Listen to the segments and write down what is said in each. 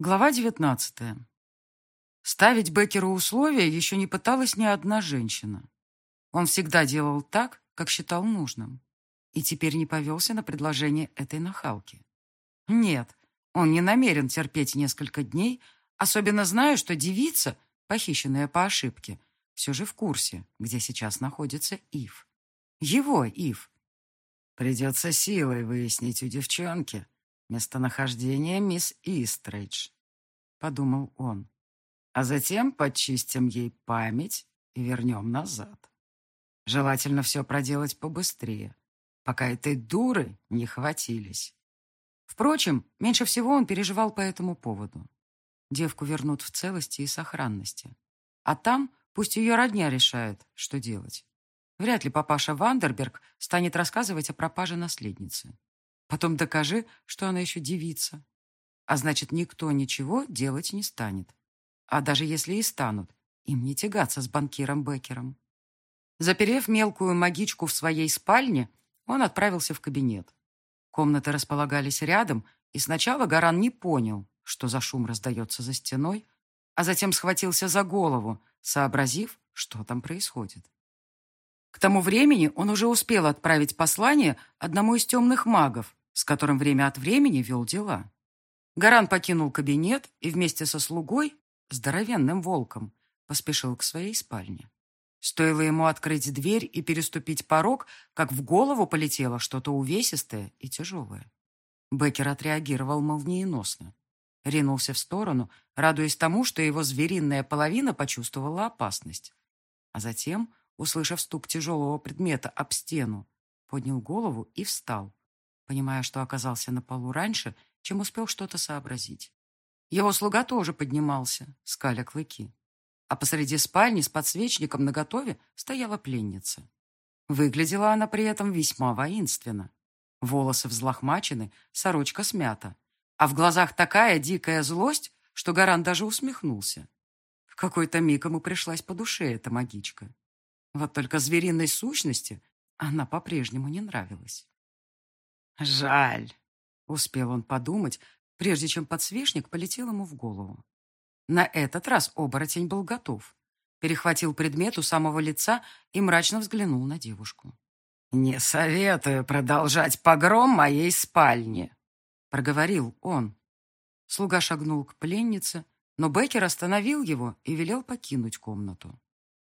Глава 19. Ставить Беккеру условия еще не пыталась ни одна женщина. Он всегда делал так, как считал нужным. И теперь не повелся на предложение этой нахалки. Нет, он не намерен терпеть несколько дней, особенно зная, что девица, похищенная по ошибке, все же в курсе, где сейчас находится Ив. Его Ив. Придется силой выяснить у девчонки, местонахождение мисс Истрейдж», — подумал он. «А затем почистим ей память и вернем назад. Желательно все проделать побыстрее, пока этой дуры не хватились». Впрочем, меньше всего он переживал по этому поводу. Девку вернут в целости и сохранности. А там пусть ее родня решает, что делать. Вряд ли папаша Вандерберг станет рассказывать о пропаже наследницы. Потом докажи, что она еще девица. А значит, никто ничего делать не станет. А даже если и станут, им не тягаться с банкиром Беккером. Заперев мелкую магичку в своей спальне, он отправился в кабинет. Комнаты располагались рядом, и сначала Гаран не понял, что за шум раздается за стеной, а затем схватился за голову, сообразив, что там происходит. Тому времени он уже успел отправить послание одному из темных магов, с которым время от времени вел дела. Гаран покинул кабинет и вместе со слугой, здоровенным волком, поспешил к своей спальне. Стоило ему открыть дверь и переступить порог, как в голову полетело что-то увесистое и тяжелое. Беккер отреагировал молниеносно. Ринулся в сторону, радуясь тому, что его звериная половина почувствовала опасность. А затем, услышав стук тяжелого предмета об стену, поднял голову и встал, понимая, что оказался на полу раньше, чем успел что-то сообразить. Его слуга тоже поднимался, скаля клыки. А посреди спальни с подсвечником наготове стояла пленница. Выглядела она при этом весьма воинственно. Волосы взлохмачены, сорочка смята. А в глазах такая дикая злость, что Гаран даже усмехнулся. В какой-то миг ему пришлась по душе эта магичка. Вот только звериной сущности она по-прежнему не нравилась. «Жаль», — успел он подумать, прежде чем подсвечник полетел ему в голову. На этот раз оборотень был готов. Перехватил предмет у самого лица и мрачно взглянул на девушку. «Не советую продолжать погром моей спальни», — проговорил он. Слуга шагнул к пленнице, но Беккер остановил его и велел покинуть комнату.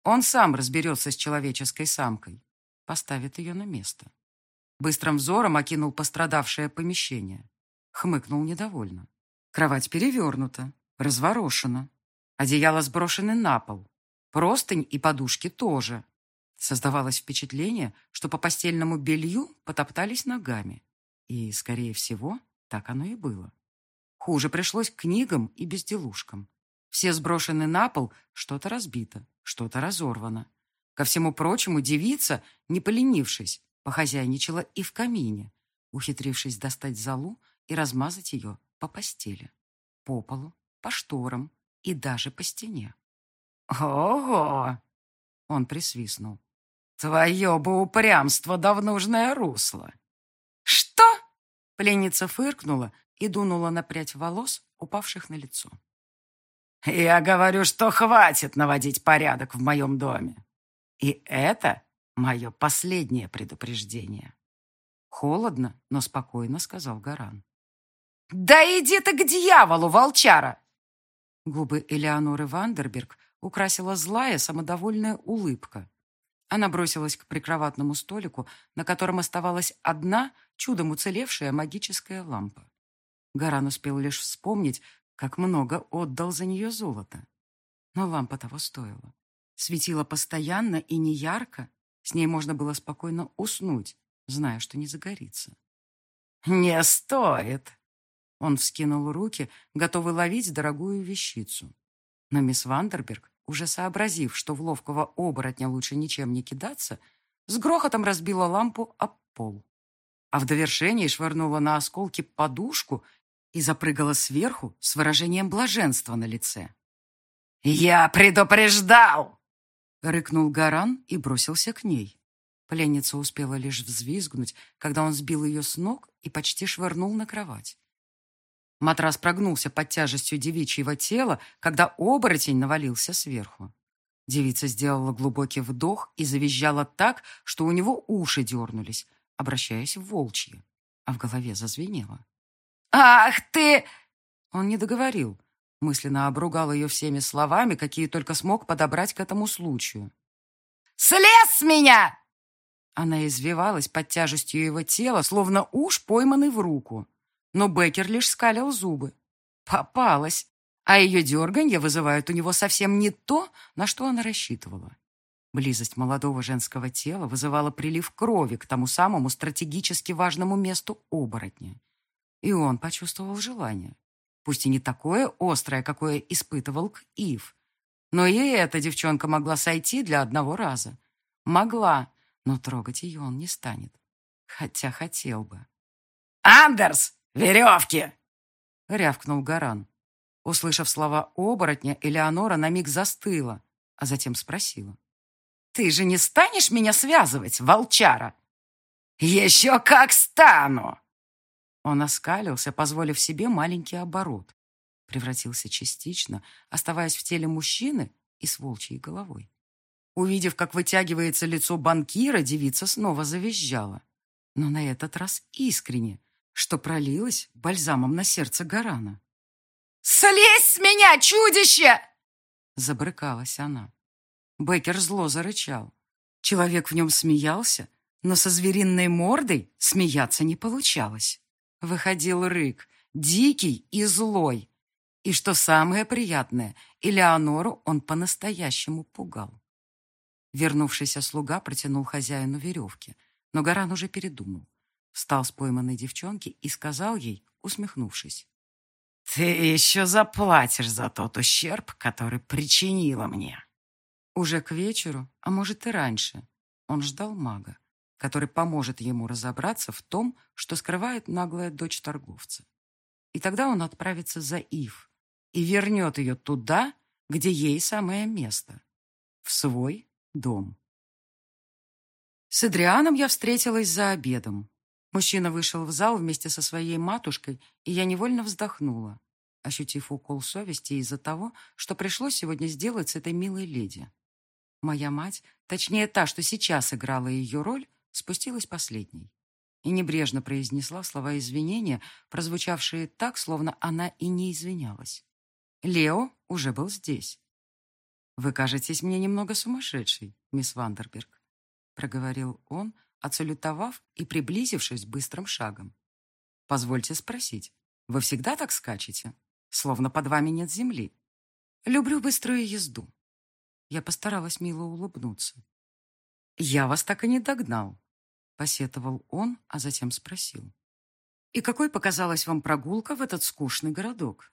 Он сам разберется с человеческой самкой, поставит ее на место. Быстрым взором окинул пострадавшее помещение. Хмыкнул недовольно. Кровать перевернута, разворошена. Одеяло сброшены на пол. Простынь и подушки тоже. Создавалось впечатление, что по постельному белью потоптались ногами. И, скорее всего, так оно и было. Хуже пришлось книгам и безделушкам. Все сброшены на пол, что-то разбито, что-то разорвано. Ко всему прочему, девица, не поленившись, похозяйничала и в камине, ухитрившись достать залу и размазать ее по постели, по полу, по шторам и даже по стене. «Ого!» — он присвистнул. «Твое бы упрямство да в нужное русло!» «Что?» — пленница фыркнула и дунула на прядь волос, упавших на лицо. «Я говорю, что хватит наводить порядок в моем доме. И это Мое последнее предупреждение. Холодно, но спокойно сказал Гаран. «Да иди ты к дьяволу, волчара!» Губы Элеоноры Вандерберг украсила злая, самодовольная улыбка. Она бросилась к прикроватному столику, на котором оставалась одна, чудом уцелевшая магическая лампа. Гаран успел лишь вспомнить, как много отдал за нее золота. Но лампа того стоила. Светила постоянно и неярко, с ней можно было спокойно уснуть, зная, что не загорится. «Не стоит!» Он вскинул руки, готовый ловить дорогую вещицу. Но мисс Вандерберг, уже сообразив, что в ловкого оборотня лучше ничем не кидаться, с грохотом разбила лампу об пол. А в довершении швырнула на осколки подушку и запрыгала сверху с выражением блаженства на лице. «Я предупреждал!» Рыкнул Гаран и бросился к ней. Пленница успела лишь взвизгнуть, когда он сбил ее с ног и почти швырнул на кровать. Матрас прогнулся под тяжестью девичьего тела, когда оборотень навалился сверху. Девица сделала глубокий вдох и завизжала так, что у него уши дернулись, обращаясь в волчье, а в голове зазвенело. «Ах ты!» Он не договорил, мысленно обругал ее всеми словами, какие только смог подобрать к этому случаю. «Слез с меня!» Она извивалась под тяжестью его тела, словно уж пойманный в руку. Но Беккер лишь скалил зубы. Попалась. А ее дерганье вызывает у него совсем не то, на что она рассчитывала. Близость молодого женского тела вызывала прилив крови к тому самому стратегически важному месту оборотня. И он почувствовал желание. Пусть и не такое острое, какое испытывал к Ив. Но и эта девчонка могла сойти для одного раза. Могла, но трогать ее он не станет. Хотя хотел бы. «Андерс, веревки!» — рявкнул Гаран. Услышав слова оборотня, Элеонора на миг застыла, а затем спросила. «Ты же не станешь меня связывать, волчара?» «Еще как стану!» Он оскалился, позволив себе маленький оборот. Превратился частично, оставаясь в теле мужчины и с волчьей головой. Увидев, как вытягивается лицо банкира, девица снова завизжала. Но на этот раз искренне, что пролилось бальзамом на сердце Гарана. «Слезь с меня, чудище!» Забрыкалась она. Беккер зло зарычал. Человек в нем смеялся, но со звериной мордой смеяться не получалось. Выходил рык, дикий и злой. И что самое приятное, Элеонору он по-настоящему пугал. Вернувшийся слуга протянул хозяину веревки, но Гаран уже передумал. Встал с пойманной девчонки и сказал ей, усмехнувшись. «Ты еще заплатишь за тот ущерб, который причинила мне». Уже к вечеру, а может и раньше, он ждал мага, который поможет ему разобраться в том, что скрывает наглая дочь торговца. И тогда он отправится за Ив и вернет ее туда, где ей самое место, в свой дом. С Адрианом я встретилась за обедом. Мужчина вышел в зал вместе со своей матушкой, и я невольно вздохнула, ощутив укол совести из-за того, что пришлось сегодня сделать с этой милой леди. Моя мать, точнее та, что сейчас играла ее роль, спустилась последней и небрежно произнесла слова извинения, прозвучавшие так, словно она и не извинялась. Лео уже был здесь. «Вы кажетесь мне немного сумасшедшей, мисс Вандерберг», проговорил он, отсалютовав и приблизившись быстрым шагом. «Позвольте спросить, вы всегда так скачете, словно под вами нет земли?» «Люблю быструю езду». Я постаралась мило улыбнуться. «Я вас так и не догнал», — посетовал он, а затем спросил. «И какой показалась вам прогулка в этот скучный городок?»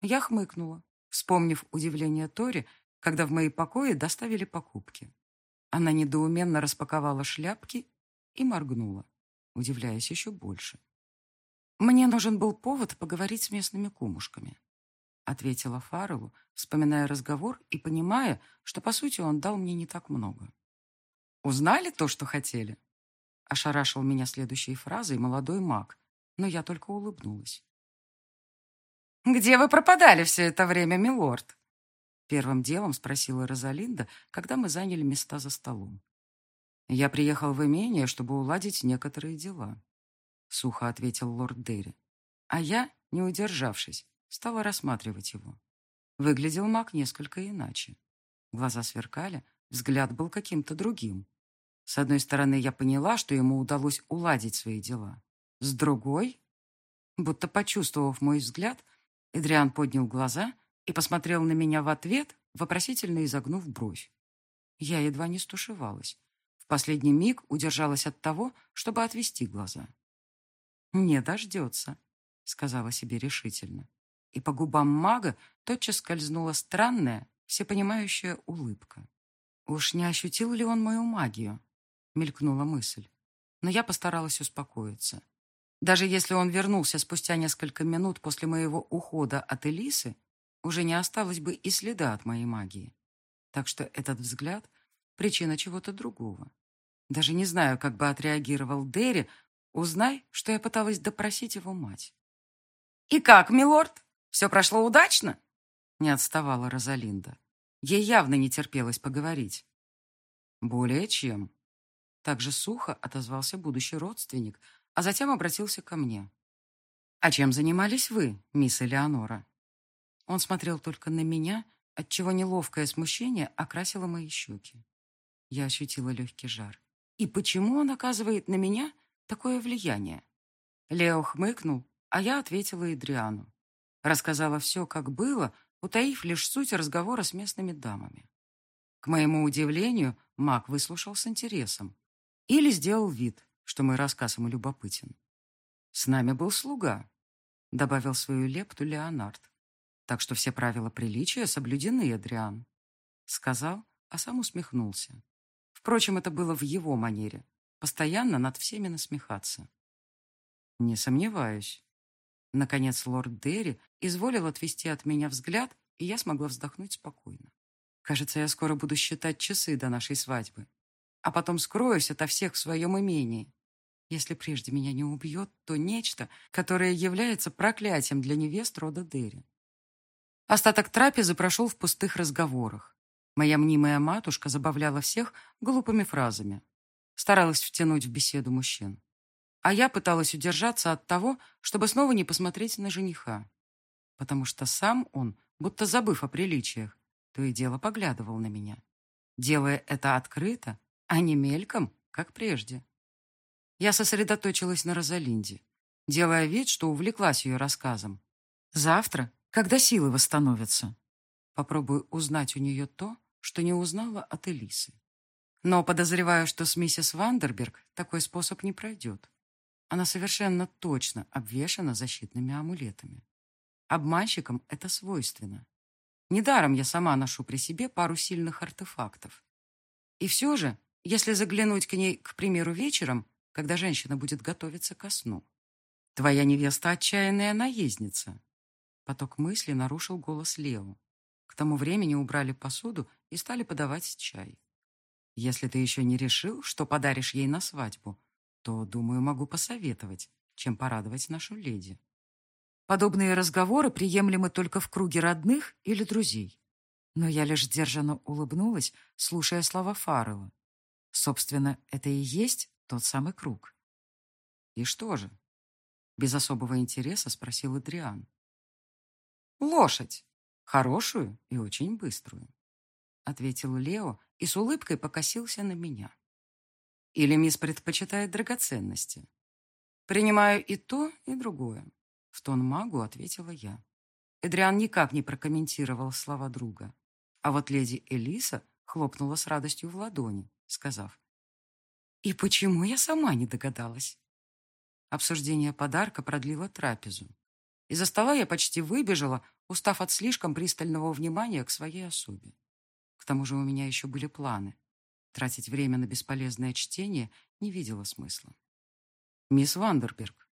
Я хмыкнула, вспомнив удивление Тори, когда в мои покои доставили покупки. Она недоуменно распаковала шляпки и моргнула, удивляясь еще больше. «Мне нужен был повод поговорить с местными кумушками», ответила Фарреллу, вспоминая разговор и понимая, что, по сути, он дал мне не так много. «Узнали то, что хотели?» Ошарашил меня следующей фразой молодой маг, но я только улыбнулась. «Где вы пропадали все это время, милорд?» Первым делом спросила Розалинда, когда мы заняли места за столом. «Я приехал в имение, чтобы уладить некоторые дела», — сухо ответил лорд Дерри. А я, не удержавшись, стала рассматривать его. Выглядел маг несколько иначе. Глаза сверкали, взгляд был каким-то другим. С одной стороны, я поняла, что ему удалось уладить свои дела. С другой, будто почувствовав мой взгляд, Эдриан поднял глаза и посмотрел на меня в ответ, вопросительно изогнув бровь. Я едва не стушевалась. В последний миг удержалась от того, чтобы отвести глаза. «Не дождется», — сказала себе решительно. И по губам мага тотчас скользнула странная, всепонимающая улыбка. «Уж не ощутил ли он мою магию?» — мелькнула мысль. Но я постаралась успокоиться. Даже если он вернулся спустя несколько минут после моего ухода от Элисы, уже не осталось бы и следа от моей магии. Так что этот взгляд — причина чего-то другого. Даже не знаю, как бы отреагировал Дерри, узнай, что я пыталась допросить его мать. «И как, милорд? Все прошло удачно?» Не отставала Розалинда. Ей явно не терпелось поговорить. «Более чем». Так же сухо отозвался будущий родственник, а затем обратился ко мне. «А чем занимались вы, мисс Элеонора?» Он смотрел только на меня, отчего неловкое смущение окрасило мои щеки. Я ощутила легкий жар. И почему он оказывает на меня такое влияние? Лео хмыкнул, а я ответила Идриану. Рассказала все, как было, утаив лишь суть разговора с местными дамами. К моему удивлению, маг выслушал с интересом. Или сделал вид, что мой рассказ ему любопытен. «С нами был слуга», — добавил свою лепту Леонард. «Так что все правила приличия соблюдены, Адриан», — сказал, а сам усмехнулся. Впрочем, это было в его манере, постоянно над всеми насмехаться. «Не сомневаюсь». Наконец лорд Дерри изволил отвести от меня взгляд, и я смогла вздохнуть спокойно. Кажется, я скоро буду считать часы до нашей свадьбы, а потом скроюсь ото всех в своем имении. Если прежде меня не убьет, то нечто, которое является проклятием для невест рода Дерри. Остаток трапезы прошел в пустых разговорах. Моя мнимая матушка забавляла всех глупыми фразами. Старалась втянуть в беседу мужчин. А я пыталась удержаться от того, чтобы снова не посмотреть на жениха. Потому что сам он, будто забыв о приличиях, то и дело поглядывал на меня. Делая это открыто, а не мельком, как прежде. Я сосредоточилась на Розалинде, делая вид, что увлеклась ее рассказом. Завтра, когда силы восстановятся, попробую узнать у нее то, что не узнала от Элисы. Но подозреваю, что с миссис Вандерберг такой способ не пройдет. Она совершенно точно обвешана защитными амулетами. Обманщикам это свойственно. Недаром я сама ношу при себе пару сильных артефактов. И все же, если заглянуть к ней, к примеру, вечером, когда женщина будет готовиться ко сну, твоя невеста отчаянная наездница. Поток мысли нарушил голос Лео. К тому времени убрали посуду и стали подавать чай. Если ты еще не решил, что подаришь ей на свадьбу, то, думаю, могу посоветовать, чем порадовать нашу леди. Подобные разговоры приемлемы только в круге родных или друзей. Но я лишь сдержанно улыбнулась, слушая слова Фаррелла. Собственно, это и есть тот самый круг. «И что же?» Без особого интереса спросил Адриан. «Лошадь. Хорошую и очень быструю», — ответил Лео и с улыбкой покосился на меня. «Или мисс предпочитает драгоценности?» «Принимаю и то, и другое. В тон магу ответила я. Эдриан никак не прокомментировал слова друга. А вот леди Элиса хлопнула с радостью в ладони, сказав. «И почему я сама не догадалась?» Обсуждение подарка продлило трапезу. Из-за стола я почти выбежала, устав от слишком пристального внимания к своей особе. К тому же у меня еще были планы. Тратить время на бесполезное чтение не видела смысла. «Мисс Вандерберг»,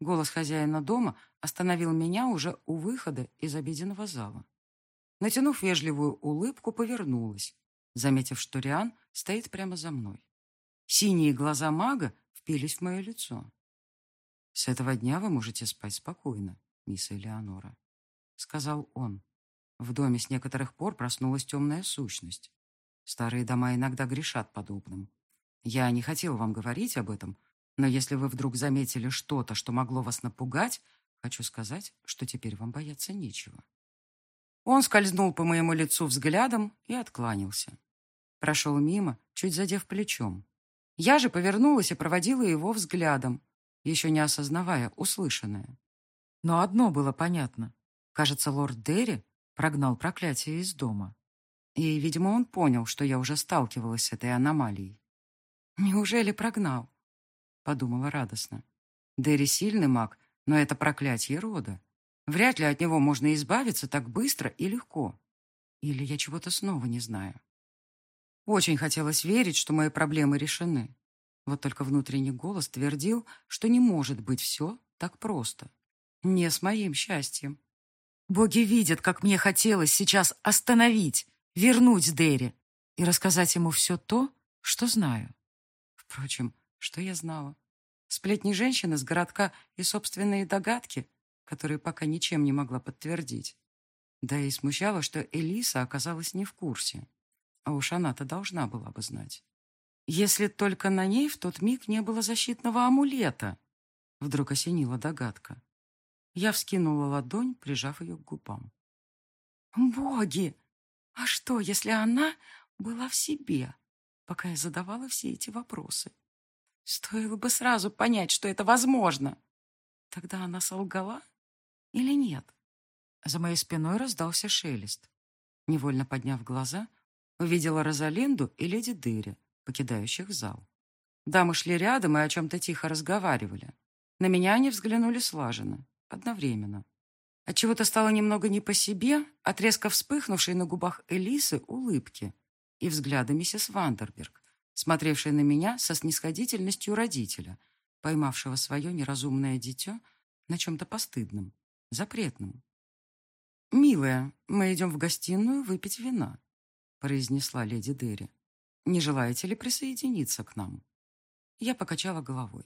Голос хозяина дома остановил меня уже у выхода из обеденного зала. Натянув вежливую улыбку, повернулась, заметив, что Риан стоит прямо за мной. Синие глаза мага впились в мое лицо. «С этого дня вы можете спать спокойно, мисс Элеонора», — сказал он. В доме с некоторых пор проснулась темная сущность. Старые дома иногда грешат подобным. Я не хотел вам говорить об этом, но если вы вдруг заметили что-то, что могло вас напугать, хочу сказать, что теперь вам бояться нечего. Он скользнул по моему лицу взглядом и откланялся. Прошел мимо, чуть задев плечом. Я же повернулась и проводила его взглядом, еще не осознавая услышанное. Но одно было понятно. Кажется, лорд Дерри прогнал проклятие из дома. И, видимо, он понял, что я уже сталкивалась с этой аномалией. Неужели прогнал? подумала радостно. Дерри сильный маг, но это проклятие рода. Вряд ли от него можно избавиться так быстро и легко. Или я чего-то снова не знаю. Очень хотелось верить, что мои проблемы решены. Вот только внутренний голос твердил, что не может быть все так просто. Не с моим счастьем. Боги видят, как мне хотелось сейчас остановить, вернуть Дерри и рассказать ему все то, что знаю. Впрочем, что я знала? Сплетни женщины с городка и собственные догадки? Которые пока ничем не могла подтвердить. Да и смущало, что Элиса оказалась не в курсе. А уж она-то должна была бы знать. Если только на ней в тот миг не было защитного амулета, вдруг осенила догадка. Я вскинула ладонь, прижав ее к губам. «Боги! А что, если она была в себе, пока я задавала все эти вопросы? Стоило бы сразу понять, что это возможно. Тогда она солгала или нет?» За моей спиной раздался шелест. Невольно подняв глаза, увидела Розалинду и леди Дыри, покидающих зал. Дамы шли рядом и о чем-то тихо разговаривали. На меня они взглянули слаженно, одновременно. Отчего-то стало немного не по себе от резко вспыхнувшей на губах Элисы улыбки и взгляда миссис Вандерберг, смотревшей на меня со снисходительностью родителя, поймавшего свое неразумное дитё на чем-то постыдном, запретном. «Милая, мы идем в гостиную выпить вина», произнесла леди Дерри. «Не желаете ли присоединиться к нам?» Я покачала головой.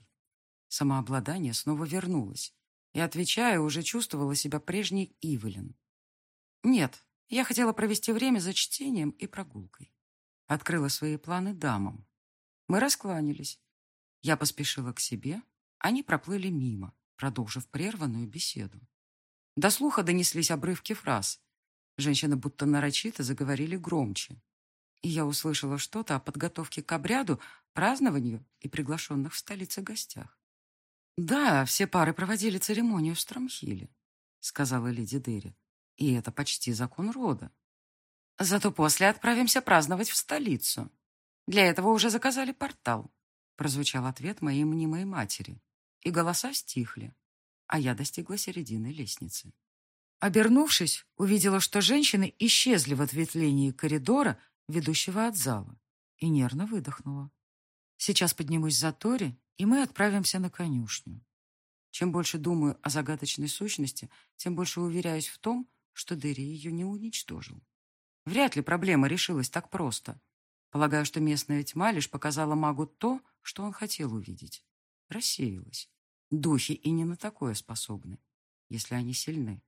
Самообладание снова вернулось, и, отвечая, уже чувствовала себя прежней Ивелин. «Нет, я хотела провести время за чтением и прогулкой. Открыла свои планы дамам. Мы раскланялись. Я поспешила к себе, они проплыли мимо, продолжив прерванную беседу. До слуха донеслись обрывки фраз. Женщины будто нарочито заговорили громче. И я услышала что-то о подготовке к обряду, празднованию и приглашенных в столице гостях. «Да, все пары проводили церемонию в Стромхиле», — сказала леди Дерри. «И это почти закон рода. Зато после отправимся праздновать в столицу. Для этого уже заказали портал», — прозвучал ответ моей мнимой матери. И голоса стихли, а я достигла середины лестницы. Обернувшись, увидела, что женщины исчезли в ответвлении коридора, ведущего от зала, и нервно выдохнула. Сейчас поднимусь за Тори и мы отправимся на конюшню. Чем больше думаю о загадочной сущности, тем больше уверяюсь в том, что Дерри ее не уничтожил. Вряд ли проблема решилась так просто. Полагаю, что местная тьма лишь показала магу то, что он хотел увидеть. Рассеялась. Духи и не на такое способны, если они сильны.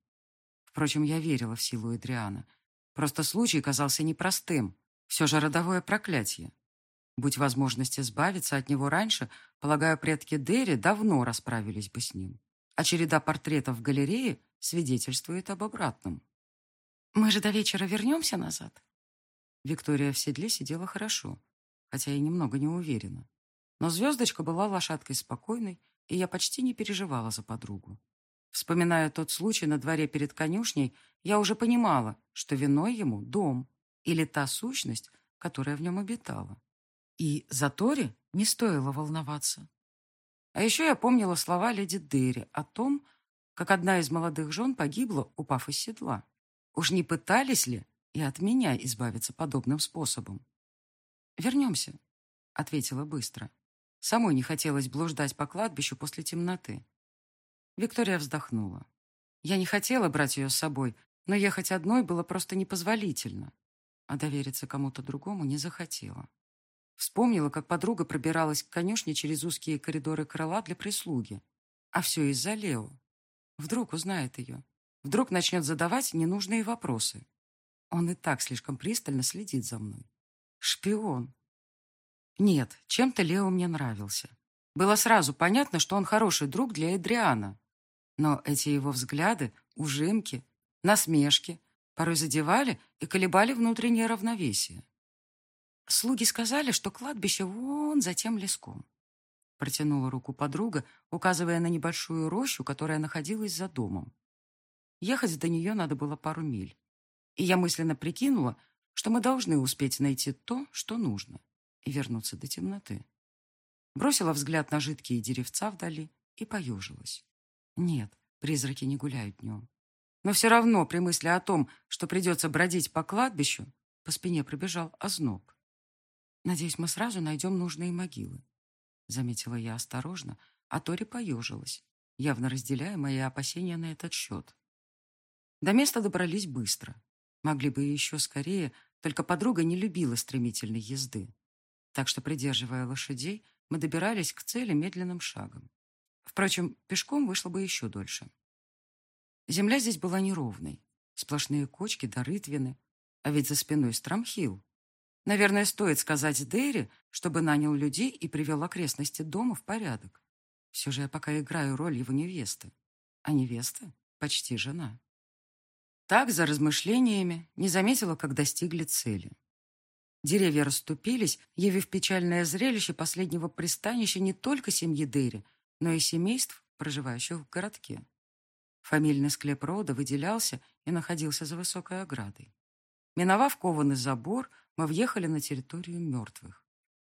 Впрочем, я верила в силу Эдриана. Просто случай казался непростым. Все же родовое проклятие. Будь возможность избавиться от него раньше, полагаю, предки Дерри давно расправились бы с ним. А череда портретов в галерее свидетельствует об обратном. «Мы же до вечера вернемся назад?» Виктория в седле сидела хорошо, хотя и немного не уверена. Но звездочка была лошадкой спокойной, и я почти не переживала за подругу. Вспоминая тот случай на дворе перед конюшней, я уже понимала, что виной ему дом или та сущность, которая в нем обитала. И за Тори не стоило волноваться. А еще я помнила слова леди Дерри о том, как одна из молодых жен погибла, упав из седла. Уж не пытались ли и от меня избавиться подобным способом? «Вернемся», — ответила быстро. Самой не хотелось блуждать по кладбищу после темноты. Виктория вздохнула. Я не хотела брать ее с собой, но ехать одной было просто непозволительно, а довериться кому-то другому не захотела. Вспомнила, как подруга пробиралась к конюшне через узкие коридоры крыла для прислуги. А все из-за Лео. Вдруг узнает ее. Вдруг начнет задавать ненужные вопросы. Он и так слишком пристально следит за мной. Шпион. Нет, чем-то Лео мне нравился. Было сразу понятно, что он хороший друг для Эдриана. Но эти его взгляды, ужимки, насмешки порой задевали и колебали внутреннее равновесие. Слуги сказали, что кладбище вон за тем леском. Протянула руку подруга, указывая на небольшую рощу, которая находилась за домом. Ехать до нее надо было пару миль. И я мысленно прикинула, что мы должны успеть найти то, что нужно, и вернуться до темноты. Бросила взгляд на жидкие деревца вдали и поежилась. Нет, призраки не гуляют днем. Но все равно при мысли о том, что придется бродить по кладбищу, по спине пробежал озноб. Надеюсь, мы сразу найдем нужные могилы. Заметила я осторожно, а Тори поежилась, явно разделяя мои опасения на этот счет. До места добрались быстро. Могли бы еще скорее, только подруга не любила стремительной езды. Так что, придерживая лошадей, мы добирались к цели медленным шагом. Впрочем, пешком вышло бы еще дольше. Земля здесь была неровной. Сплошные кочки да рытвины. А ведь за спиной Страмхил. Наверное, стоит сказать Дэри, чтобы нанял людей и привел окрестности дома в порядок. Все же я пока играю роль его невесты. А невеста почти жена. Так, за размышлениями, не заметила, как достигли цели. Деревья расступились, явив печальное зрелище последнего пристанища не только семьи Дерри, но и семейств, проживающих в городке. Фамильный склеп рода выделялся и находился за высокой оградой. Миновав кованый забор, мы въехали на территорию мертвых.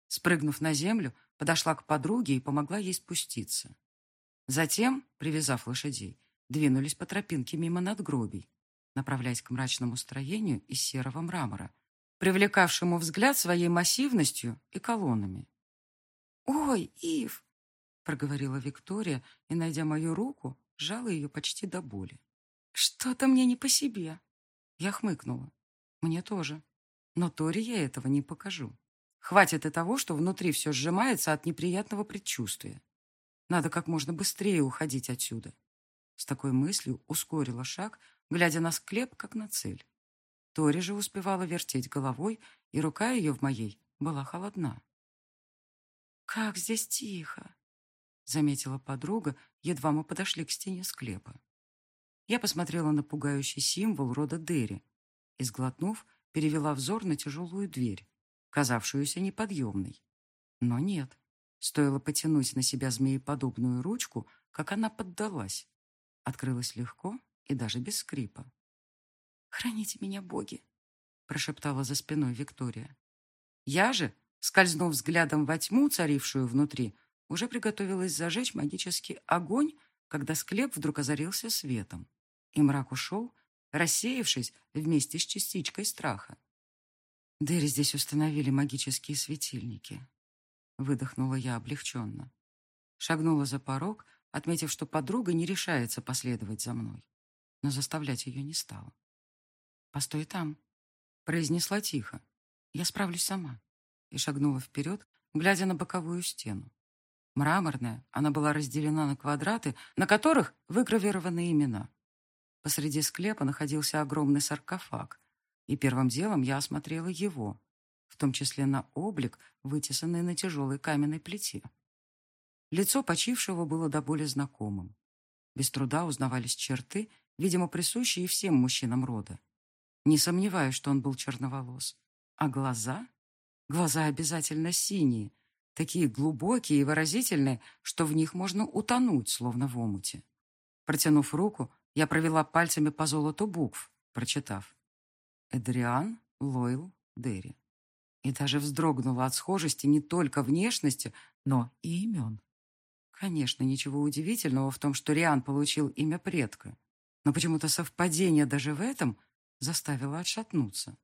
Спрыгнув на землю, подошла к подруге и помогла ей спуститься. Затем, привязав лошадей, двинулись по тропинке мимо надгробий, направляясь к мрачному строению из серого мрамора, привлекавшему взгляд своей массивностью и колоннами. «Ой, Ив!» — проговорила Виктория и, найдя мою руку, сжала ее почти до боли. «Что-то мне не по себе!» Я хмыкнула. «Мне тоже. Но Тори я этого не покажу. Хватит и того, что внутри все сжимается от неприятного предчувствия. Надо как можно быстрее уходить отсюда». С такой мыслью ускорила шаг, глядя на склеп, как на цель. Тори же успевала вертеть головой, и рука ее в моей была холодна. «Как здесь тихо!» — заметила подруга, едва мы подошли к стене склепа. Я посмотрела на пугающий символ рода Дерри и, сглотнув, перевела взор на тяжелую дверь, казавшуюся неподъемной. Но нет, стоило потянуть на себя змееподобную ручку, как она поддалась. Открылась легко и даже без скрипа. «Храните меня, боги!» прошептала за спиной Виктория. Я же, скользнув взглядом во тьму, царившую внутри, уже приготовилась зажечь магический огонь, когда склеп вдруг озарился светом, и мрак ушел, рассеявшись вместе с частичкой страха. Дерри здесь установили магические светильники. Выдохнула я облегченно. Шагнула за порог, отметив, что подруга не решается последовать за мной. Но заставлять ее не стала. «Постой там», — произнесла тихо. «Я справлюсь сама». И шагнула вперед, глядя на боковую стену. Мраморная, она была разделена на квадраты, на которых выгравированы имена. Посреди склепа находился огромный саркофаг, и первым делом я осмотрела его, в том числе на облик, вытесанный на тяжелой каменной плите. Лицо почившего было до боли знакомым. Без труда узнавались черты, видимо, присущие всем мужчинам рода. Не сомневаюсь, что он был черноволос. А глаза? Глаза обязательно синие, такие глубокие и выразительные, что в них можно утонуть, словно в омуте. Протянув руку, я провела пальцами по золоту букв, прочитав. Эдриан Лойл Дерри. И даже вздрогнула от схожести не только внешности, но и имен. Конечно, ничего удивительного в том, что Риан получил имя предка. Но почему-то совпадение даже в этом заставило отшатнуться.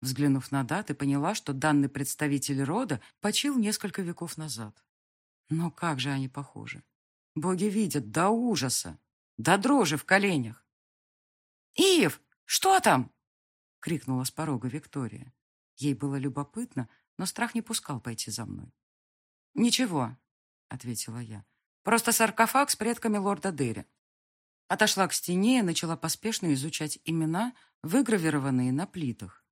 Взглянув на даты, поняла, что данный представитель рода почил несколько веков назад. Но как же они похожи. Боги видят до ужаса, до дрожи в коленях. «Ив, что там?» — крикнула с порога Виктория. Ей было любопытно, но страх не пускал пойти за мной. «Ничего», — ответила я. «Просто саркофаг с предками лорда Дерри». Отошла к стене и начала поспешно изучать имена, выгравированные на плитах.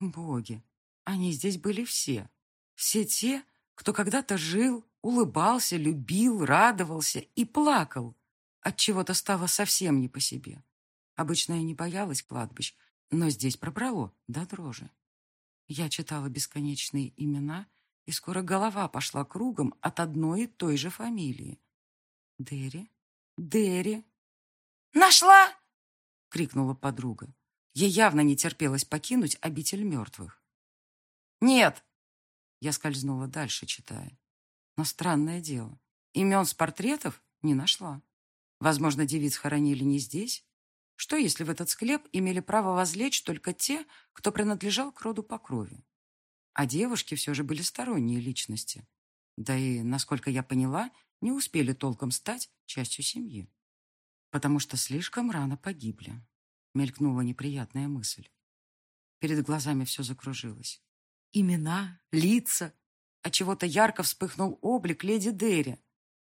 Боги, они здесь были все. Все те, кто когда-то жил, улыбался, любил, радовался и плакал. От чего-то стало совсем не по себе. Обычно я не боялась кладбищ, но здесь пробрало до дрожи. Я читала бесконечные имена, и скоро голова пошла кругом от одной и той же фамилии. Дерри, Дерри. «Нашла!» — крикнула подруга. Ей явно не терпелось покинуть обитель мертвых. «Нет!» Я скользнула дальше, читая. Но странное дело, имен с портретов не нашла. Возможно, девиц хоронили не здесь. Что, если в этот склеп имели право возлечь только те, кто принадлежал к роду по крови? А девушки все же были сторонние личности. Да и, насколько я поняла, не успели толком стать частью семьи. Потому что слишком рано погибли мелькнула неприятная мысль. Перед глазами все закружилось. Имена, лица. А чего-то ярко вспыхнул облик леди Дерри.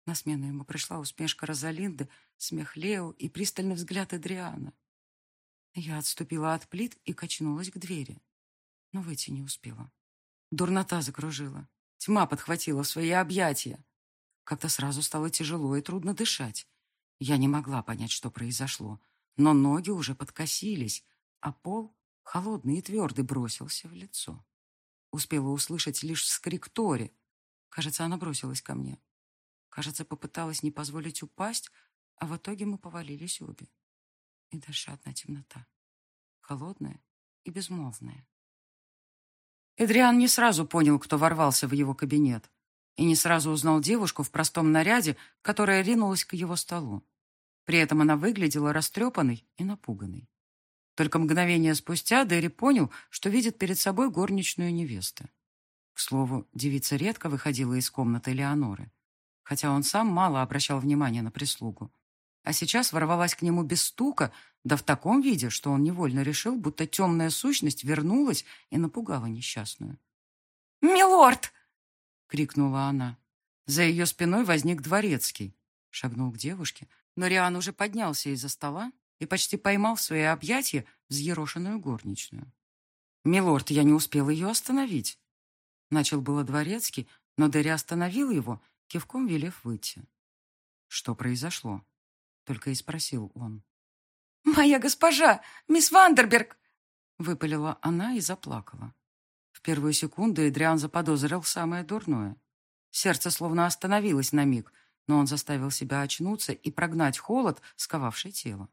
На смену ему пришла усмешка Розалинды, смех Лео и пристальный взгляд Эдриана. Я отступила от плит и качнулась к двери, но выйти не успела. Дурнота закружила. Тьма подхватила свои объятия. Как-то сразу стало тяжело и трудно дышать. Я не могла понять, что произошло, но ноги уже подкосились, а пол, холодный и твердый, бросился в лицо. Успела услышать лишь вскрик Тори. Кажется, она бросилась ко мне. Кажется, попыталась не позволить упасть, а в итоге мы повалились обе. И дальше одна темнота. Холодная и безмолвная. Эдриан не сразу понял, кто ворвался в его кабинет, и не сразу узнал девушку в простом наряде, которая ринулась к его столу. При этом она выглядела растрепанной и напуганной. Только мгновение спустя Дэри понял, что видит перед собой горничную невесту. К слову, девица редко выходила из комнаты Леоноры, хотя он сам мало обращал внимания на прислугу. А сейчас ворвалась к нему без стука, да в таком виде, что он невольно решил, будто темная сущность вернулась и напугала несчастную. «Милорд!» — крикнула она. За ее спиной возник дворецкий. Шагнул к девушке, но Риан уже поднялся из-за стола и почти поймал в свои объятия взъерошенную горничную. «Милорд, я не успел ее остановить». Начал было дворецкий, но Дерри остановил его, кивком велев выйти. «Что произошло?» — только и спросил он. «Моя госпожа, мисс Вандерберг!» Выпалила она и заплакала. Первую секунду Эдриан заподозрил самое дурное. Сердце словно остановилось на миг, но он заставил себя очнуться и прогнать холод, сковавший тело.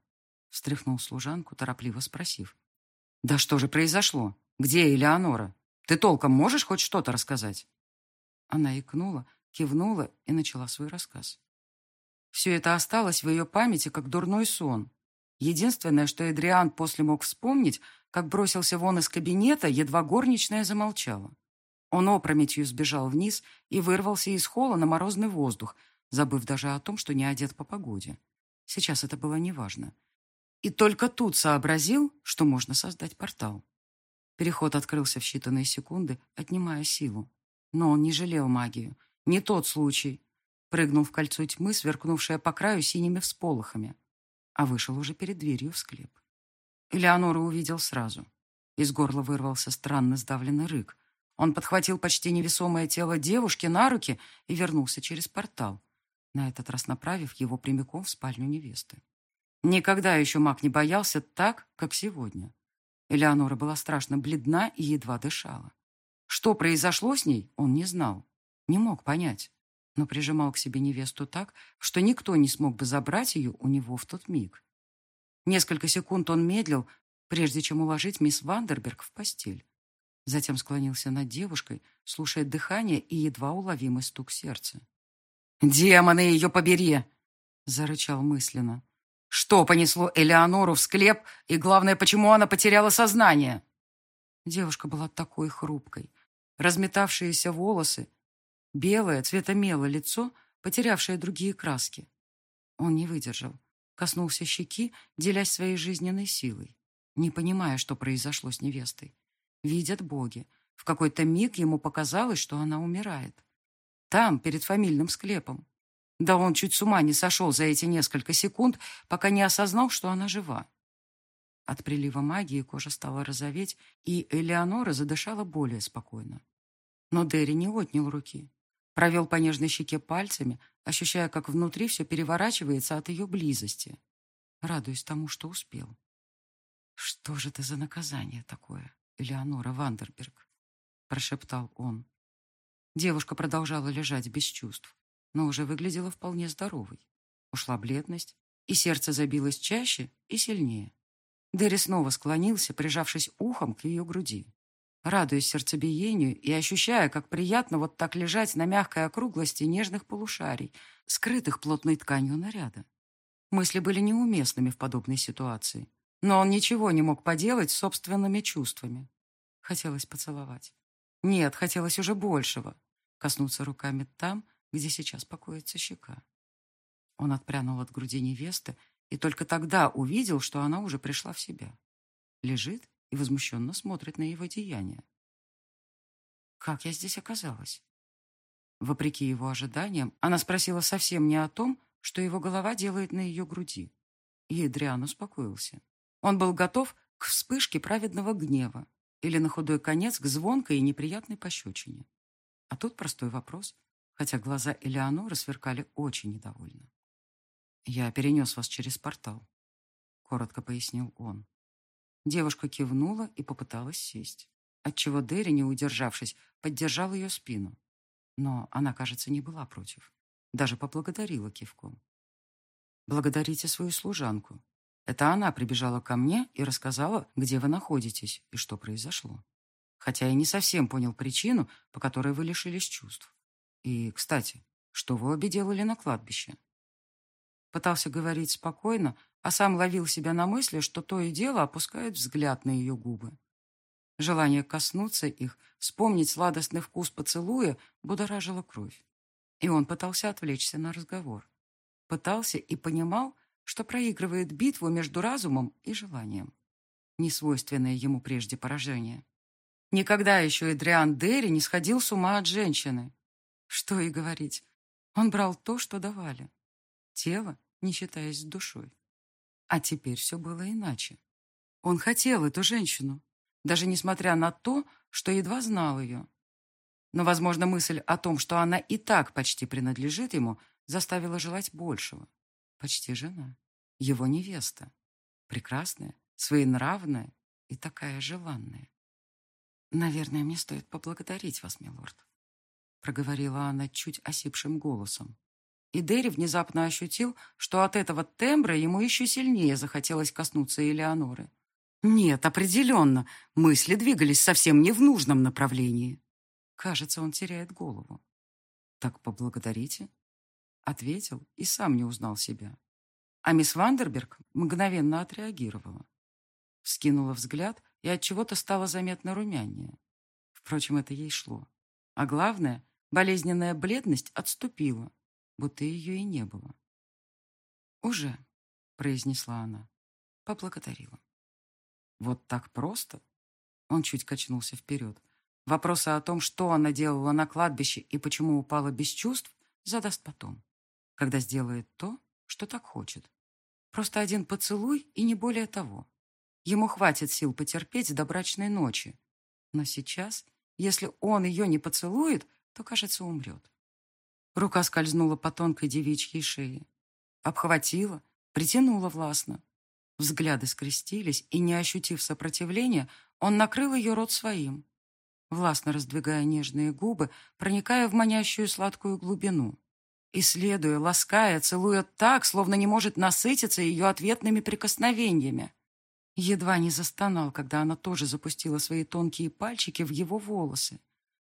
Встряхнул служанку, торопливо спросив. «Да что же произошло? Где Элеонора? Ты толком можешь хоть что-то рассказать?» Она икнула, кивнула и начала свой рассказ. Все это осталось в ее памяти, как дурной сон. Единственное, что Эдриан после мог вспомнить, как бросился вон из кабинета, едва горничная замолчала. Он опрометью сбежал вниз и вырвался из холла на морозный воздух, забыв даже о том, что не одет по погоде. Сейчас это было неважно. И только тут сообразил, что можно создать портал. Переход открылся в считанные секунды, отнимая силу. Но он не жалел магию. Не тот случай. Прыгнул в кольцо тьмы, сверкнувшее по краю синими всполохами. А вышел уже перед дверью в склеп. Элеонора увидел сразу. Из горла вырвался странно сдавленный рык. Он подхватил почти невесомое тело девушки на руки и вернулся через портал, на этот раз направив его прямиком в спальню невесты. Никогда еще маг не боялся так, как сегодня. Элеонора была страшно бледна и едва дышала. Что произошло с ней, он не знал, не мог понять, но прижимал к себе невесту так, что никто не смог бы забрать ее у него в тот миг. Несколько секунд он медлил, прежде чем уложить мисс Вандерберг в постель. Затем склонился над девушкой, слушая дыхание и едва уловимый стук сердца. «Демоны ее побери!» — зарычал мысленно. Что понесло Элеонору в склеп, и, главное, почему она потеряла сознание? Девушка была такой хрупкой. Разметавшиеся волосы, белое, цвета мела лицо, потерявшее другие краски. Он не выдержал. Коснулся щеки, делясь своей жизненной силой, не понимая, что произошло с невестой. Видят боги. В какой-то миг ему показалось, что она умирает. Там, перед фамильным склепом. Да он чуть с ума не сошел за эти несколько секунд, пока не осознал, что она жива. От прилива магии кожа стала розоветь, и Элеонора задышала более спокойно. Но Дерри не отнял руки. Провел по нежной щеке пальцами, ощущая, как внутри все переворачивается от ее близости. Радуясь тому, что успел. «Что же это за наказание такое, Элеонора Вандерберг?» прошептал он. Девушка продолжала лежать без чувств но уже выглядела вполне здоровой. Ушла бледность, и сердце забилось чаще и сильнее. Дерри снова склонился, прижавшись ухом к ее груди. Радуясь сердцебиению и ощущая, как приятно вот так лежать на мягкой округлости нежных полушарий, скрытых плотной тканью наряда. Мысли были неуместными в подобной ситуации, но он ничего не мог поделать с собственными чувствами. Хотелось поцеловать. Нет, хотелось уже большего. Коснуться руками там, где сейчас покоится щека. Он отпрянул от груди невесты и только тогда увидел, что она уже пришла в себя. Лежит и возмущенно смотрит на его деяния. Как я здесь оказалась? Вопреки его ожиданиям, она спросила совсем не о том, что его голова делает на ее груди. И Эдриан успокоился. Он был готов к вспышке праведного гнева или на худой конец к звонкой и неприятной пощечине. А тут простой вопрос, хотя глаза Элеоноры сверкали очень недовольно. «Я перенес вас через портал», — коротко пояснил он. Девушка кивнула и попыталась сесть, отчего Дерри, не удержавшись, поддержал ее спину. Но она, кажется, не была против. Даже поблагодарила кивком. «Благодарите свою служанку. Это она прибежала ко мне и рассказала, где вы находитесь и что произошло. Хотя я не совсем понял причину, по которой вы лишились чувств. И, кстати, что вы обе делали на кладбище?» Пытался говорить спокойно, а сам ловил себя на мысли, что то и дело опускает взгляд на ее губы. Желание коснуться их, вспомнить сладостный вкус поцелуя, будоражило кровь. И он пытался отвлечься на разговор. Пытался и понимал, что проигрывает битву между разумом и желанием. Несвойственное ему прежде поражение. Никогда еще Эдриан Дерри не сходил с ума от женщины. Что и говорить, он брал то, что давали. Тело, не считаясь с душой. А теперь все было иначе. Он хотел эту женщину, даже несмотря на то, что едва знал ее. Но, возможно, мысль о том, что она и так почти принадлежит ему, заставила желать большего. Почти жена, его невеста. Прекрасная, своенравная и такая желанная. «Наверное, мне стоит поблагодарить вас, милорд», проговорила она чуть осипшим голосом. И Дерри внезапно ощутил, что от этого тембра ему еще сильнее захотелось коснуться Элеоноры. Нет, определенно, мысли двигались совсем не в нужном направлении. Кажется, он теряет голову. «Так поблагодарите», — ответил и сам не узнал себя. А мисс Вандерберг мгновенно отреагировала. Вскинула взгляд и от чего то стало заметно румянее. Впрочем, это ей шло. А главное, болезненная бледность отступила, будто ее и не было. «Уже», — произнесла она, поблагодарила. Вот так просто? Он чуть качнулся вперед. Вопросы о том, что она делала на кладбище и почему упала без чувств, задаст потом, когда сделает то, что так хочет. Просто один поцелуй и не более того. Ему хватит сил потерпеть до брачной ночи. Но сейчас, если он ее не поцелует, то, кажется, умрет. Рука скользнула по тонкой девичьей шее. Обхватила, притянула властно. Взгляды скрестились, и, не ощутив сопротивления, он накрыл ее рот своим, властно раздвигая нежные губы, проникая в манящую сладкую глубину. Исследуя, лаская, целуя так, словно не может насытиться ее ответными прикосновениями. Едва не застонал, когда она тоже запустила свои тонкие пальчики в его волосы.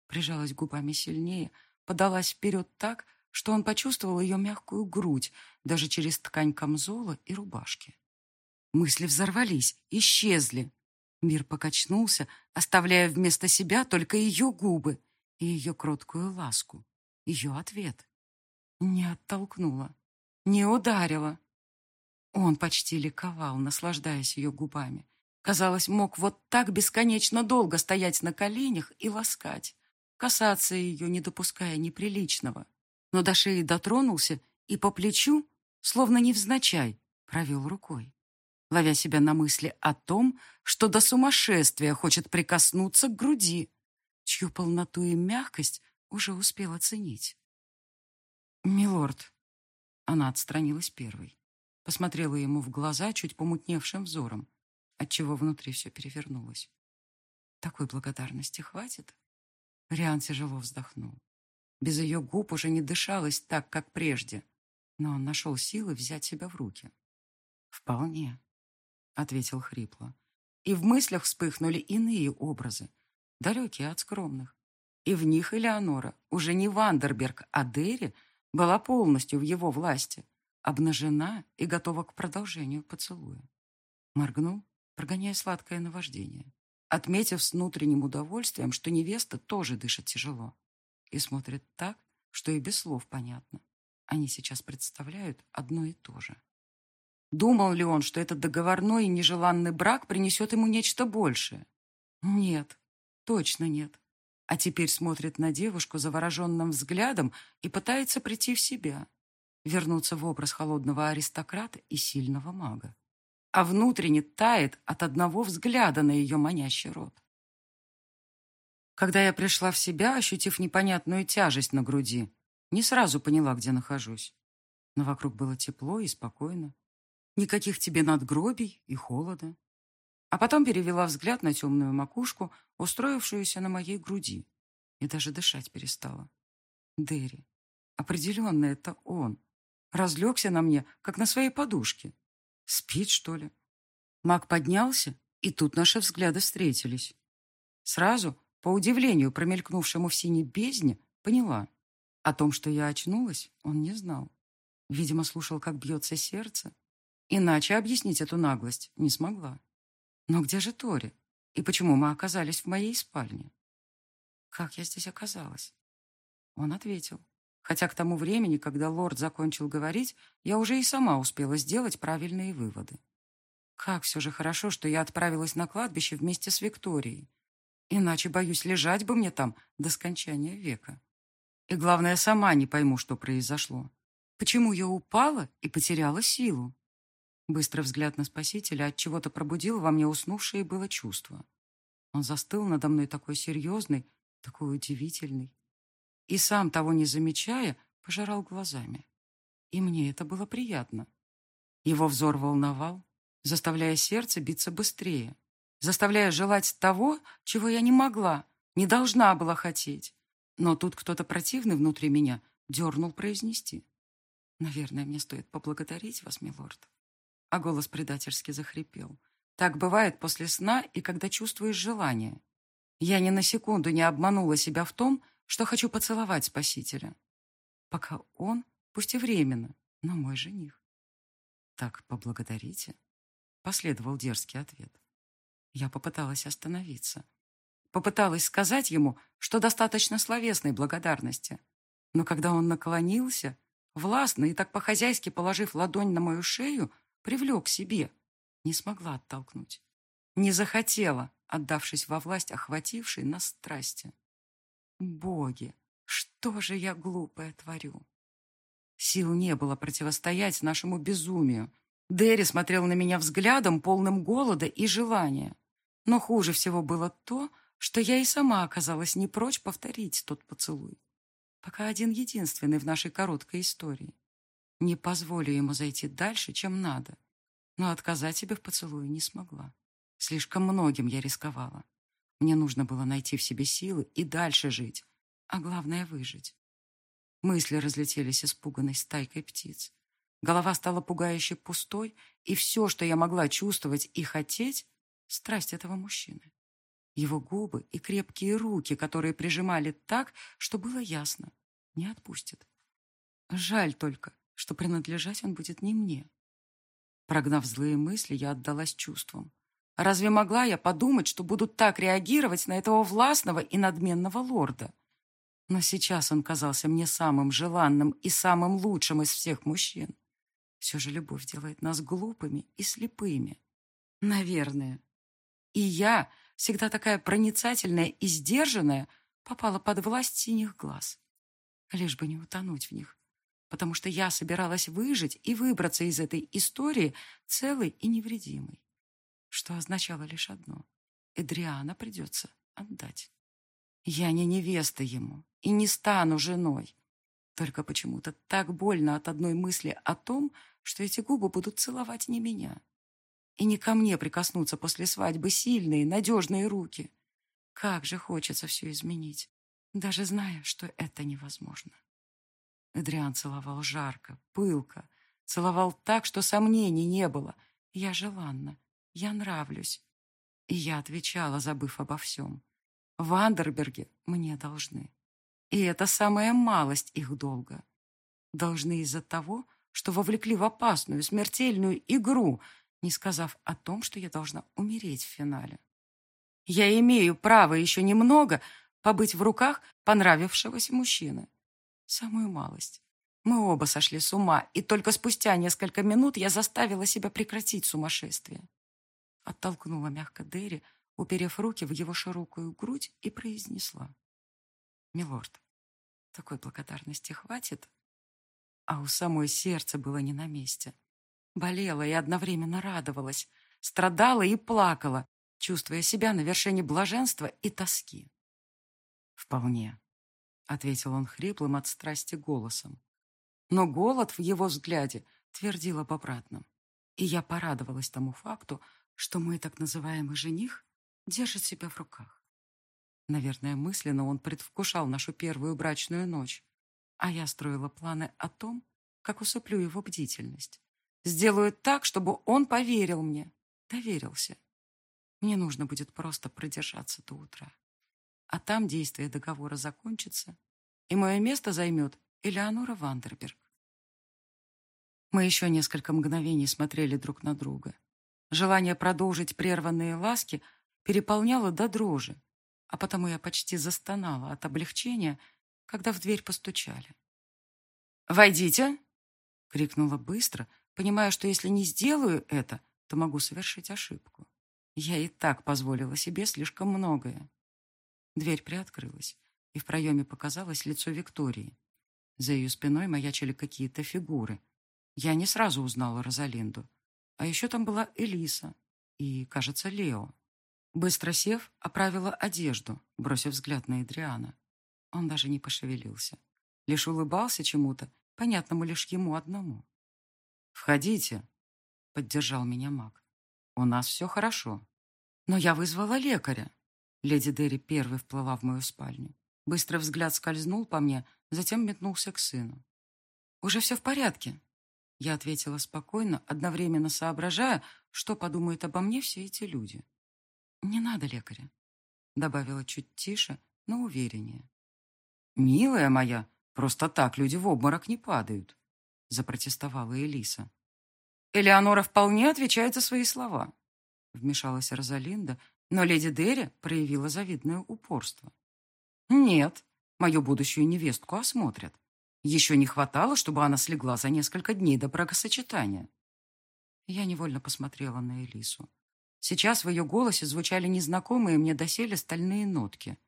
Прижалась губами сильнее, подалась вперед так, что он почувствовал ее мягкую грудь даже через ткань камзола и рубашки. Мысли взорвались, исчезли. Мир покачнулся, оставляя вместо себя только ее губы и ее кроткую ласку, ее ответ. Не оттолкнула, не ударила. Он почти ликовал, наслаждаясь ее губами. Казалось, мог вот так бесконечно долго стоять на коленях и ласкать, касаться ее, не допуская неприличного. Но до шеи дотронулся и по плечу, словно невзначай, провел рукой ловя себя на мысли о том, что до сумасшествия хочет прикоснуться к груди, чью полноту и мягкость уже успел оценить. «Милорд», — она отстранилась первой, посмотрела ему в глаза чуть помутневшим взором, отчего внутри все перевернулось. «Такой благодарности хватит?» Риан тяжело вздохнул. Без ее губ уже не дышалось так, как прежде, но он нашел силы взять себя в руки. «Вполне», — ответил хрипло. И в мыслях вспыхнули иные образы, далекие от скромных. И в них Элеонора, уже не Вандерберг, а Дерри, была полностью в его власти, обнажена и готова к продолжению поцелуя. Моргнул, прогоняя сладкое наваждение, отметив с внутренним удовольствием, что невеста тоже дышит тяжело и смотрит так, что и без слов понятно. Они сейчас представляют одно и то же. Думал ли он, что этот договорной и нежеланный брак принесет ему нечто большее? Нет, точно нет. а теперь смотрит на девушку завороженным взглядом и пытается прийти в себя, вернуться в образ холодного аристократа и сильного мага. А внутренне тает от одного взгляда на ее манящий рот. Когда я пришла в себя, ощутив непонятную тяжесть на груди, не сразу поняла, где нахожусь. Но вокруг было тепло и спокойно. Никаких тебе надгробий и холода. А потом перевела взгляд на темную макушку, устроившуюся на моей груди, и даже дышать перестала. Дерри. Определенно, это он. Разлегся на мне, как на своей подушке. Спит, что ли? Маг поднялся, и тут наши взгляды встретились. Сразу, по удивлению, промелькнувшему в синей бездне, поняла. О том, что я очнулась, он не знал. Видимо, слушал, как бьется сердце. Иначе объяснить эту наглость не смогла. Но где же Тори? И почему мы оказались в моей спальне? Как я здесь оказалась? Он ответил. Хотя к тому времени, когда лорд закончил говорить, я уже и сама успела сделать правильные выводы. Как все же хорошо, что я отправилась на кладбище вместе с Викторией. Иначе, боюсь, лежать бы мне там до скончания века. И главное, сама не пойму, что произошло. Почему я упала и потеряла силу? Быстрый взгляд на спасителя от чего-то пробудил во мне уснувшее было чувство. Он застыл надо мной такой серьезный, такой удивительный. И сам, того не замечая, пожирал глазами. И мне это было приятно. Его взор волновал, заставляя сердце биться быстрее, заставляя желать того, чего я не могла, не должна была хотеть. Но тут кто-то противный внутри меня дернул произнести. «Наверное, мне стоит поблагодарить вас, милорд». А голос предательски захрипел. Так бывает после сна и когда чувствуешь желание. Я ни на секунду не обманула себя в том, что хочу поцеловать Спасителя. Пока он, пусть и временно, но мой жених. Так поблагодарите. Последовал дерзкий ответ. Я попыталась остановиться. Попыталась сказать ему, что достаточно словесной благодарности. Но когда он наклонился, властно и так по-хозяйски положив ладонь на мою шею, привлек к себе, не смогла оттолкнуть. Не захотела, отдавшись во власть охватившей нас страсти. Боги, что же я глупая творю? Сил не было противостоять нашему безумию. Дерри смотрел на меня взглядом, полным голода и желания. Но хуже всего было то, что я и сама оказалась не прочь повторить тот поцелуй. Пока один единственный в нашей короткой истории. Не позволю ему зайти дальше, чем надо. Но отказать себе в поцелуе не смогла. Слишком многим я рисковала. Мне нужно было найти в себе силы и дальше жить, а главное — выжить. Мысли разлетелись испуганной стайкой птиц. Голова стала пугающе пустой, и все, что я могла чувствовать и хотеть — страсть этого мужчины. Его губы и крепкие руки, которые прижимали так, что было ясно — не отпустят. Жаль только, что принадлежать он будет не мне. Прогнав злые мысли, я отдалась чувствам. Разве могла я подумать, что буду так реагировать на этого властного и надменного лорда? Но сейчас он казался мне самым желанным и самым лучшим из всех мужчин. Все же любовь делает нас глупыми и слепыми. Наверное. И я, всегда такая проницательная и сдержанная, попала под власть синих глаз. Лишь бы не утонуть в них потому что я собиралась выжить и выбраться из этой истории целой и невредимой. Что означало лишь одно — Эдриана придется отдать. Я не невеста ему и не стану женой. Только почему-то так больно от одной мысли о том, что эти губы будут целовать не меня. И не ко мне прикоснуться после свадьбы сильные, надежные руки. Как же хочется все изменить, даже зная, что это невозможно. Эдриан целовал жарко, пылко. Целовал так, что сомнений не было. Я желанна. Я нравлюсь. И я отвечала, забыв обо всем. В Андерберге мне должны. И это самая малость их долга. Должны из-за того, что вовлекли в опасную, смертельную игру, не сказав о том, что я должна умереть в финале. Я имею право еще немного побыть в руках понравившегося мужчины. Самую малость. Мы оба сошли с ума, и только спустя несколько минут я заставила себя прекратить сумасшествие. Оттолкнула мягко Дерри, уперев руки в его широкую грудь и произнесла. Милорд, такой благодарности хватит? А у самой сердце было не на месте. Болела и одновременно радовалась, страдала и плакала, чувствуя себя на вершине блаженства и тоски. «Вполне», — ответил он хриплым от страсти голосом. Но голод в его взгляде твердил об обратном. И я порадовалась тому факту, что мой так называемый жених держит себя в руках. Наверное, мысленно он предвкушал нашу первую брачную ночь, а я строила планы о том, как усыплю его бдительность. Сделаю так, чтобы он поверил мне, доверился. Мне нужно будет просто продержаться до утра. А там действие договора закончится, и мое место займет Элеонора Вандерберг. Мы еще несколько мгновений смотрели друг на друга. Желание продолжить прерванные ласки переполняло до дрожи, а потому я почти застонала от облегчения, когда в дверь постучали. «Войдите!» — крикнула быстро, понимая, что если не сделаю это, то могу совершить ошибку. Я и так позволила себе слишком многое. Дверь приоткрылась, и в проеме показалось лицо Виктории. За ее спиной маячили какие-то фигуры. Я не сразу узнала Розалинду. А еще там была Элиса и, кажется, Лео. Быстро сев, оправила одежду, бросив взгляд на Эдриана. Он даже не пошевелился. Лишь улыбался чему-то, понятному лишь ему одному. «Входите», — поддержал меня маг. «У нас все хорошо». «Но я вызвала лекаря». Леди Дерри первой вплыла в мою спальню. Быстрый взгляд скользнул по мне, затем метнулся к сыну. «Уже все в порядке», — я ответила спокойно, одновременно соображая, что подумают обо мне все эти люди. «Не надо лекаря», — добавила чуть тише, но увереннее. «Милая моя, просто так люди в обморок не падают», — запротестовала Элиса. «Элеонора вполне отвечает за свои слова», — вмешалась Розалинда, но леди Дерри проявила завидное упорство. «Нет, мою будущую невестку осмотрят. Еще не хватало, чтобы она слегла за несколько дней до бракосочетания». Я невольно посмотрела на Элису. Сейчас в ее голосе звучали незнакомые мне доселе стальные нотки.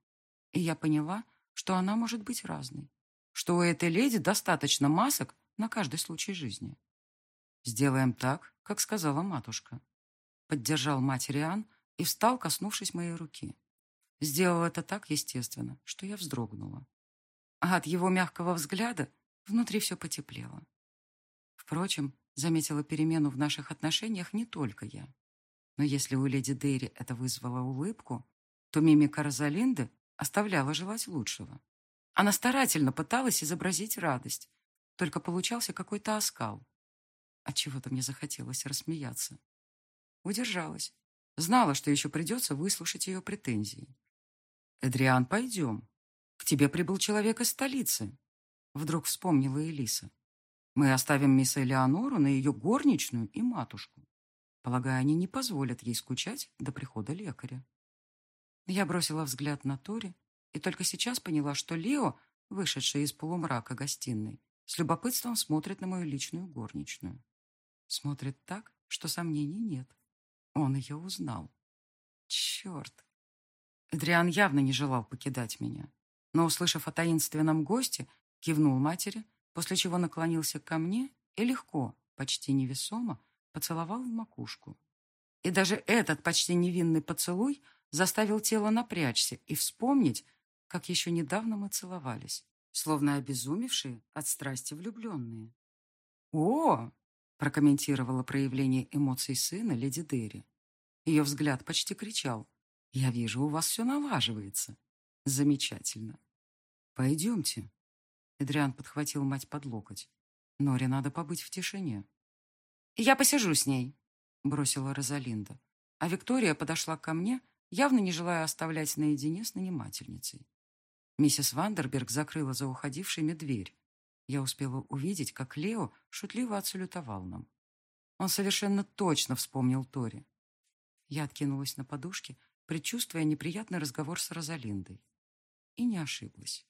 И я поняла, что она может быть разной. Что у этой леди достаточно масок на каждый случай жизни. «Сделаем так, как сказала матушка». Поддержал мать Риан и встал, коснувшись моей руки. Сделал это так естественно, что я вздрогнула. А от его мягкого взгляда внутри все потеплело. Впрочем, заметила перемену в наших отношениях не только я. Но если у леди Дейри это вызвало улыбку, то мимика Розалинды оставляла желать лучшего. Она старательно пыталась изобразить радость, только получался какой-то оскал. Отчего-то мне захотелось рассмеяться. Удержалась. Знала, что еще придется выслушать ее претензии. «Эдриан, пойдем. К тебе прибыл человек из столицы», — вдруг вспомнила Элиса. «Мы оставим мисс Элеонору на ее горничную и матушку. Полагаю, они не позволят ей скучать до прихода лекаря. Я бросила взгляд на Тори и только сейчас поняла, что Лео, вышедший из полумрака гостиной, с любопытством смотрит на мою личную горничную. Смотрит так, что сомнений нет. Он ее узнал. Черт! Эдриан явно не желал покидать меня, но, услышав о таинственном госте, кивнул матери, после чего наклонился ко мне и легко, почти невесомо, поцеловал в макушку. И даже этот почти невинный поцелуй заставил тело напрячься и вспомнить, как еще недавно мы целовались, словно обезумевшие от страсти влюбленные. «О!» — прокомментировала проявление эмоций сына леди Дерри. Ее взгляд почти кричал. «Я вижу, у вас все налаживается. Замечательно. Пойдемте». Эдриан подхватил мать под локоть. Норе надо побыть в тишине. «Я посижу с ней», — бросила Розалинда. А Виктория подошла ко мне, явно не желая оставлять наедине с нанимательницей. Миссис Вандерберг закрыла за уходившими дверь. Я успела увидеть, как Лео шутливо отсалютовал нам. Он совершенно точно вспомнил Тори. Я откинулась на подушке, предчувствуя неприятный разговор с Розалиндой. И не ошиблась.